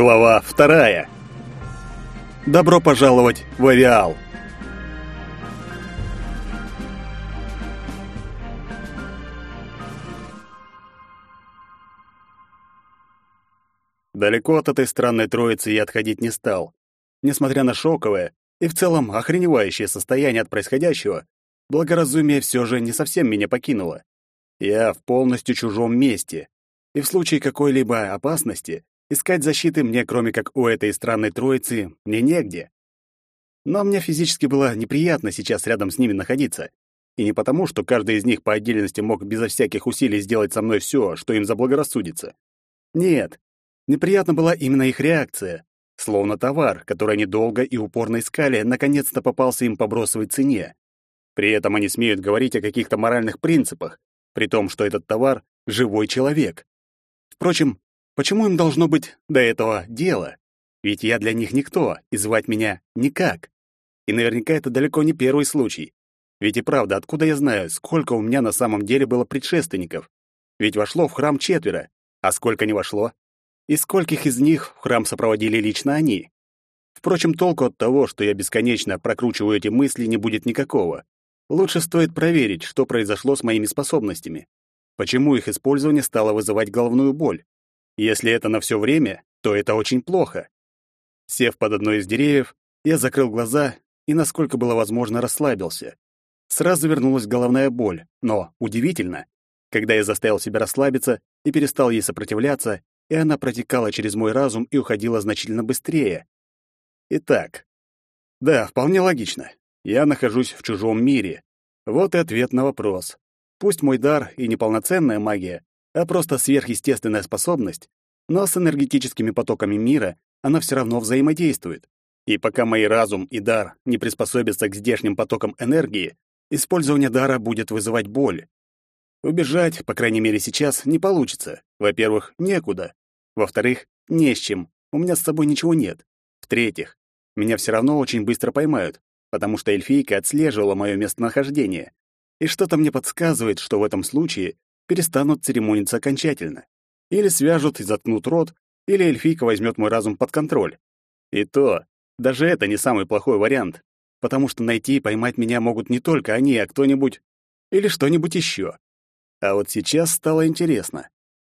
Глава вторая. Добро пожаловать в Авиал. Далеко от этой странной троицы я отходить не стал. Несмотря на шоковое и в целом охреневающее состояние от происходящего, благоразумие все же не совсем меня покинуло. Я в полностью чужом месте, и в случае какой-либо опасности искать защиты мне, кроме как у этой странной троицы, мне негде. Но мне физически было неприятно сейчас рядом с ними находиться. И не потому, что каждый из них по отдельности мог безо всяких усилий сделать со мной все, что им заблагорассудится. Нет, неприятна была именно их реакция. Словно товар, который они долго и упорно искали, наконец-то попался им по бросовой цене. При этом они смеют говорить о каких-то моральных принципах, при том, что этот товар — живой человек. Впрочем, почему им должно быть до этого дело? Ведь я для них никто, и звать меня никак. И наверняка это далеко не первый случай. Ведь и правда, откуда я знаю, сколько у меня на самом деле было предшественников? Ведь вошло в храм четверо, а сколько не вошло? И скольких из них в храм сопроводили лично они? Впрочем, толку от того, что я бесконечно прокручиваю эти мысли, не будет никакого. Лучше стоит проверить, что произошло с моими способностями. Почему их использование стало вызывать головную боль? Если это на все время, то это очень плохо. Сев под одно из деревьев, я закрыл глаза и, насколько было возможно, расслабился. Сразу вернулась головная боль, но удивительно, когда я заставил себя расслабиться и перестал ей сопротивляться, и она протекала через мой разум и уходила значительно быстрее. Итак, да, вполне логично. Я нахожусь в чужом мире. Вот и ответ на вопрос. Пусть мой дар и неполноценная магия, а просто сверхъестественная способность, но с энергетическими потоками мира она все равно взаимодействует. И пока мой разум и дар не приспособятся к здешним потокам энергии, использование дара будет вызывать боль. Убежать, по крайней мере сейчас, не получится. Во-первых, некуда. Во-вторых, не с чем. У меня с собой ничего нет. В-третьих, меня все равно очень быстро поймают, потому что эльфийка отслеживала мое местонахождение. И что-то мне подсказывает, что в этом случае перестанут церемониться окончательно. Или свяжут и заткнут рот, или эльфийка возьмет мой разум под контроль. И то, даже это не самый плохой вариант, потому что найти и поймать меня могут не только они, а кто-нибудь или что-нибудь еще. А вот сейчас стало интересно.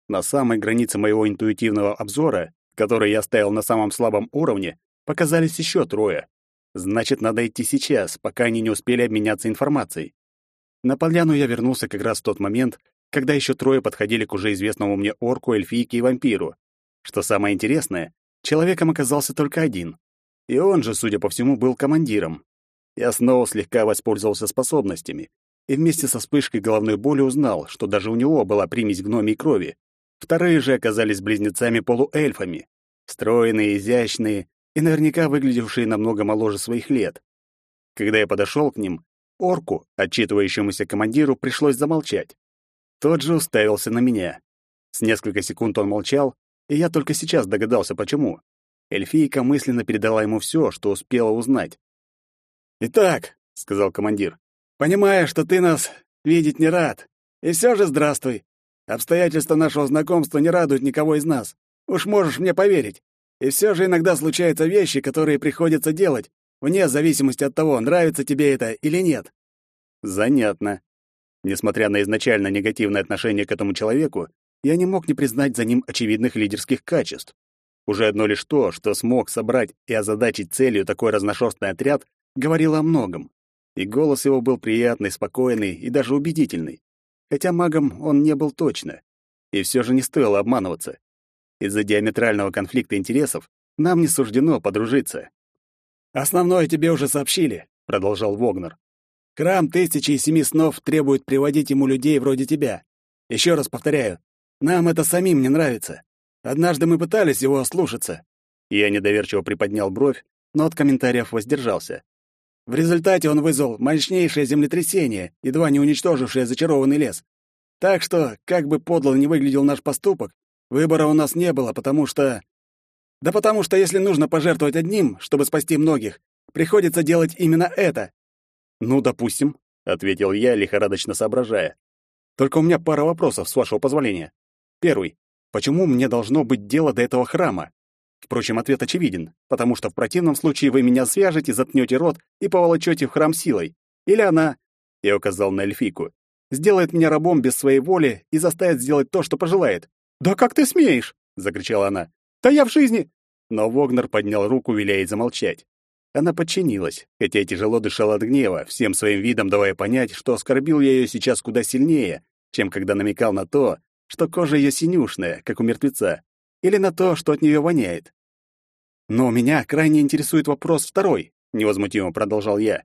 На самой границе моего интуитивного обзора, который я ставил на самом слабом уровне, показались еще трое. Значит, надо идти сейчас, пока они не успели обменяться информацией. На поляну я вернулся как раз в тот момент, когда еще трое подходили к уже известному мне орку, эльфийке и вампиру. Что самое интересное, человеком оказался только один. И он же, судя по всему, был командиром. Я снова слегка воспользовался способностями, и вместе со вспышкой головной боли узнал, что даже у него была примесь гномей крови. Вторые же оказались близнецами-полуэльфами, стройные, изящные и наверняка выглядевшие намного моложе своих лет. Когда я подошел к ним, орку, отчитывающемуся командиру, пришлось замолчать. Тот же уставился на меня. С несколько секунд он молчал, и я только сейчас догадался, почему. Эльфийка мысленно передала ему все, что успела узнать. «Итак», — сказал командир, Понимая, что ты нас видеть не рад. И все же здравствуй. Обстоятельства нашего знакомства не радуют никого из нас. Уж можешь мне поверить. И все же иногда случаются вещи, которые приходится делать, вне зависимости от того, нравится тебе это или нет. Занятно. Несмотря на изначально негативное отношение к этому человеку, я не мог не признать за ним очевидных лидерских качеств. Уже одно лишь то, что смог собрать и озадачить целью такой разношерстный отряд, говорило о многом и голос его был приятный, спокойный и даже убедительный. Хотя магом он не был точно. И все же не стоило обманываться. Из-за диаметрального конфликта интересов нам не суждено подружиться. «Основное тебе уже сообщили», — продолжал Вогнер. «Храм Тысячи и Семи Снов требует приводить ему людей вроде тебя. Еще раз повторяю, нам это самим не нравится. Однажды мы пытались его ослушаться». Я недоверчиво приподнял бровь, но от комментариев воздержался. В результате он вызвал мощнейшее землетрясение, едва не уничтожившее зачарованный лес. Так что, как бы подло не выглядел наш поступок, выбора у нас не было, потому что... Да потому что если нужно пожертвовать одним, чтобы спасти многих, приходится делать именно это. Ну, допустим, — ответил я, лихорадочно соображая. Только у меня пара вопросов, с вашего позволения. Первый. Почему мне должно быть дело до этого храма? Впрочем, ответ очевиден, потому что в противном случае вы меня свяжете, заткнете рот и поволочете в храм силой. Или она, я указал на эльфийку, сделает меня рабом без своей воли и заставит сделать то, что пожелает. «Да как ты смеешь?» — закричала она. «Да я в жизни...» Но Вогнер поднял руку, веляя замолчать. Она подчинилась, хотя тяжело дышала от гнева, всем своим видом давая понять, что оскорбил я ее сейчас куда сильнее, чем когда намекал на то, что кожа ее синюшная, как у мертвеца, или на то, что от нее воняет. Но меня крайне интересует вопрос второй, невозмутимо продолжал я.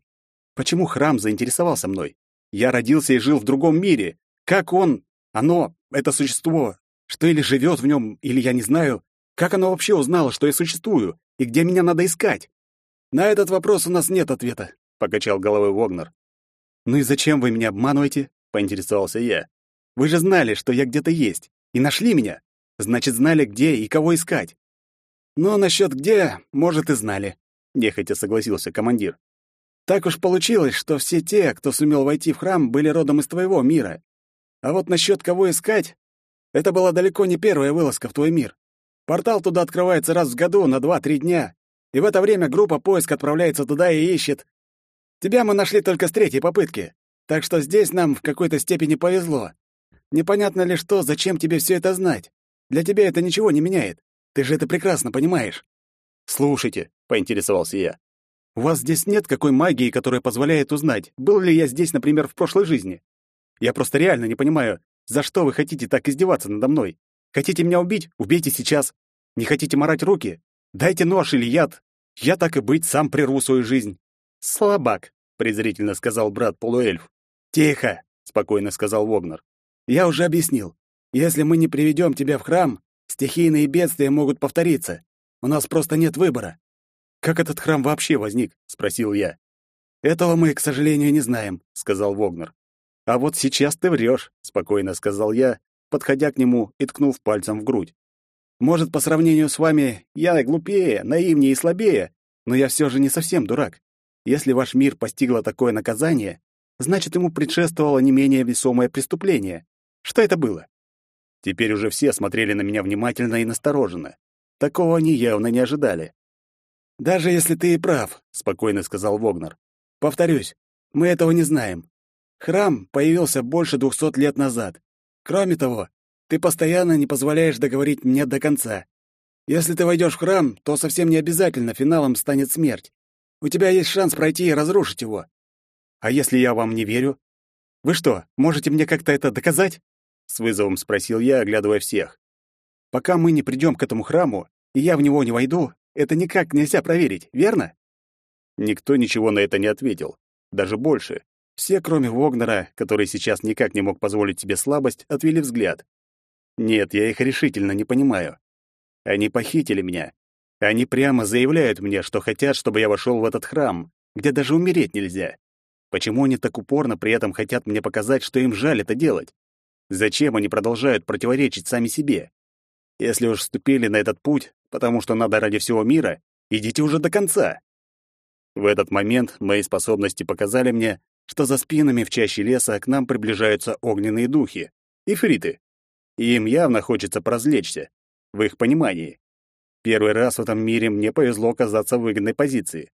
Почему храм заинтересовался мной? Я родился и жил в другом мире. Как он, оно, это существо, что или живет в нем, или я не знаю, как оно вообще узнало, что я существую, и где меня надо искать? На этот вопрос у нас нет ответа, покачал головой Вогнер. Ну и зачем вы меня обманываете? поинтересовался я. Вы же знали, что я где-то есть, и нашли меня. Значит, знали, где и кого искать. Но насчет где, может, и знали, нехотя согласился командир. Так уж получилось, что все те, кто сумел войти в храм, были родом из твоего мира. А вот насчет кого искать, это была далеко не первая вылазка в твой мир. Портал туда открывается раз в году на два-три дня, и в это время группа поиск отправляется туда и ищет. Тебя мы нашли только с третьей попытки, так что здесь нам в какой-то степени повезло. Непонятно ли что, зачем тебе все это знать? Для тебя это ничего не меняет. Ты же это прекрасно понимаешь. Слушайте, поинтересовался я. У вас здесь нет какой магии, которая позволяет узнать, был ли я здесь, например, в прошлой жизни? Я просто реально не понимаю, за что вы хотите так издеваться надо мной? Хотите меня убить? Убейте сейчас. Не хотите морать руки? Дайте нож или яд. Я так и быть сам прерву свою жизнь. Слабак, презрительно сказал брат полуэльф. Тихо, спокойно сказал Вогнер. Я уже объяснил. Если мы не приведем тебя в храм, стихийные бедствия могут повториться. У нас просто нет выбора. Как этот храм вообще возник? спросил я. Этого мы, к сожалению, не знаем, сказал Вогнер. А вот сейчас ты врешь, спокойно сказал я, подходя к нему и ткнув пальцем в грудь. Может, по сравнению с вами я глупее, наивнее и слабее, но я все же не совсем дурак. Если ваш мир постигло такое наказание, значит, ему предшествовало не менее весомое преступление. Что это было? Теперь уже все смотрели на меня внимательно и настороженно. Такого они явно не ожидали. «Даже если ты и прав», — спокойно сказал Вогнер. «Повторюсь, мы этого не знаем. Храм появился больше двухсот лет назад. Кроме того, ты постоянно не позволяешь договорить мне до конца. Если ты войдешь в храм, то совсем не обязательно финалом станет смерть. У тебя есть шанс пройти и разрушить его. А если я вам не верю? Вы что, можете мне как-то это доказать? С вызовом спросил я, оглядывая всех. Пока мы не придем к этому храму, и я в него не войду, это никак нельзя проверить, верно? Никто ничего на это не ответил. Даже больше. Все, кроме Вогнера, который сейчас никак не мог позволить себе слабость, отвели взгляд. Нет, я их решительно не понимаю. Они похитили меня. Они прямо заявляют мне, что хотят, чтобы я вошел в этот храм, где даже умереть нельзя. Почему они так упорно при этом хотят мне показать, что им жаль это делать? Зачем они продолжают противоречить сами себе? Если уж вступили на этот путь, потому что надо ради всего мира, идите уже до конца. В этот момент мои способности показали мне, что за спинами в чаще леса к нам приближаются огненные духи, ифриты и им явно хочется прозлечься, в их понимании. Первый раз в этом мире мне повезло оказаться в выгодной позиции.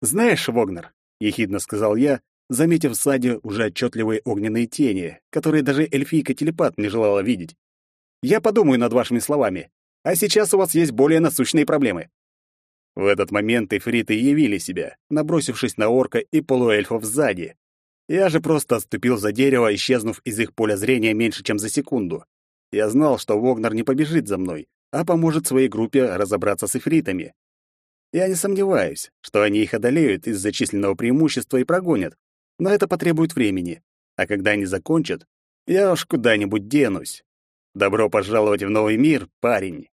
«Знаешь, Вогнер», — ехидно сказал я, заметив в саде уже отчетливые огненные тени, которые даже эльфийка-телепат не желала видеть. «Я подумаю над вашими словами, а сейчас у вас есть более насущные проблемы». В этот момент эфриты явили себя, набросившись на орка и полуэльфов сзади. Я же просто отступил за дерево, исчезнув из их поля зрения меньше, чем за секунду. Я знал, что Вогнер не побежит за мной, а поможет своей группе разобраться с эфритами. Я не сомневаюсь, что они их одолеют из-за численного преимущества и прогонят, но это потребует времени. А когда они закончат, я уж куда-нибудь денусь. Добро пожаловать в новый мир, парень.